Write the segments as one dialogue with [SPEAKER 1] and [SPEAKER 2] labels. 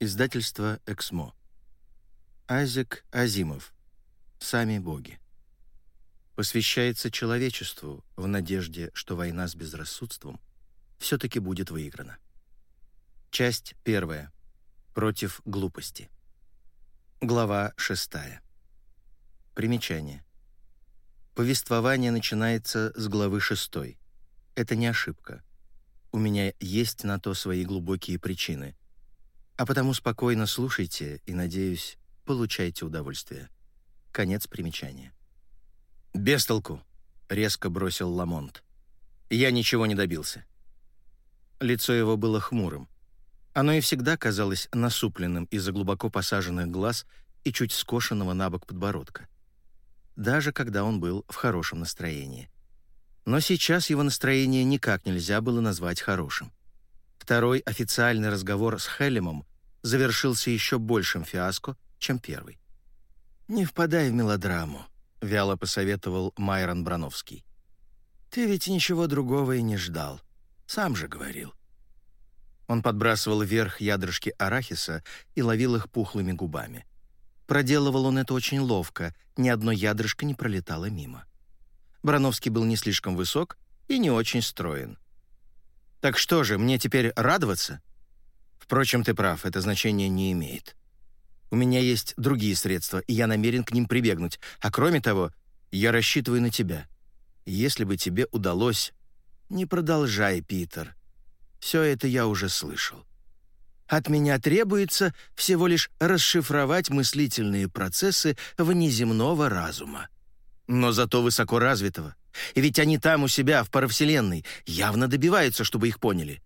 [SPEAKER 1] Издательство «Эксмо». Айзек Азимов. «Сами боги». Посвящается человечеству в надежде, что война с безрассудством все-таки будет выиграна. Часть первая. Против глупости. Глава шестая. Примечание. Повествование начинается с главы шестой. Это не ошибка. У меня есть на то свои глубокие причины. А потому спокойно слушайте и, надеюсь, получайте удовольствие. Конец примечания. «Без толку», — резко бросил Ламонт. «Я ничего не добился». Лицо его было хмурым. Оно и всегда казалось насупленным из-за глубоко посаженных глаз и чуть скошенного на бок подбородка. Даже когда он был в хорошем настроении. Но сейчас его настроение никак нельзя было назвать хорошим. Второй официальный разговор с Хелемом завершился еще большим фиаско, чем первый. «Не впадай в мелодраму», — вяло посоветовал Майрон Брановский. «Ты ведь ничего другого и не ждал. Сам же говорил». Он подбрасывал вверх ядрышки арахиса и ловил их пухлыми губами. Проделывал он это очень ловко, ни одно ядрышко не пролетало мимо. Брановский был не слишком высок и не очень строен. «Так что же, мне теперь радоваться?» «Впрочем, ты прав, это значение не имеет. У меня есть другие средства, и я намерен к ним прибегнуть. А кроме того, я рассчитываю на тебя. Если бы тебе удалось...» «Не продолжай, Питер. Все это я уже слышал. От меня требуется всего лишь расшифровать мыслительные процессы внеземного разума но зато высоко развитого. И ведь они там у себя, в паравселенной, явно добиваются, чтобы их поняли».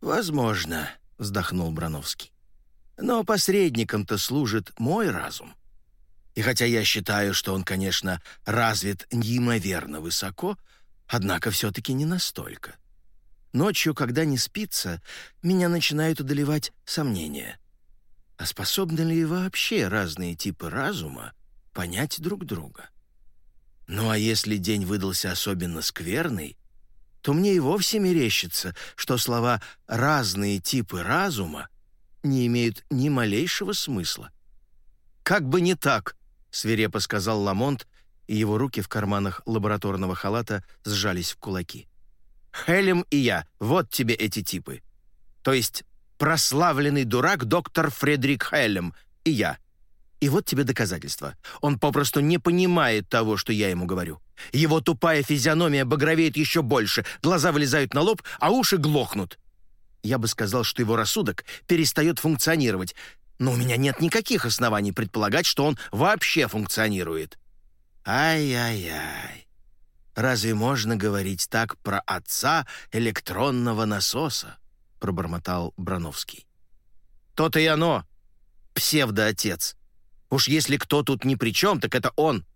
[SPEAKER 1] «Возможно», — вздохнул Брановский. «Но посредником-то служит мой разум. И хотя я считаю, что он, конечно, развит неимоверно высоко, однако все-таки не настолько. Ночью, когда не спится, меня начинают одолевать сомнения. А способны ли вообще разные типы разума понять друг друга?» Ну а если день выдался особенно скверный, то мне и вовсе мерещится, что слова «разные типы разума» не имеют ни малейшего смысла. «Как бы не так», — свирепо сказал Ламонт, и его руки в карманах лабораторного халата сжались в кулаки. «Хелем и я, вот тебе эти типы. То есть прославленный дурак доктор Фредерик Хелем и я. И вот тебе доказательство. Он попросту не понимает того, что я ему говорю. Его тупая физиономия багровеет еще больше, глаза вылезают на лоб, а уши глохнут. Я бы сказал, что его рассудок перестает функционировать, но у меня нет никаких оснований предполагать, что он вообще функционирует. Ай-яй-яй. Разве можно говорить так про отца электронного насоса? пробормотал Брановский. То-то и оно, псевдоотец. Уж если кто тут ни при чем, так это он.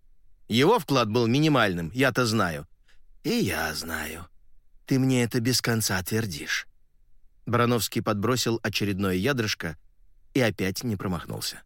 [SPEAKER 1] Его вклад был минимальным, я-то знаю. И я знаю. Ты мне это без конца твердишь. Барановский подбросил очередное ядрышко и опять не промахнулся.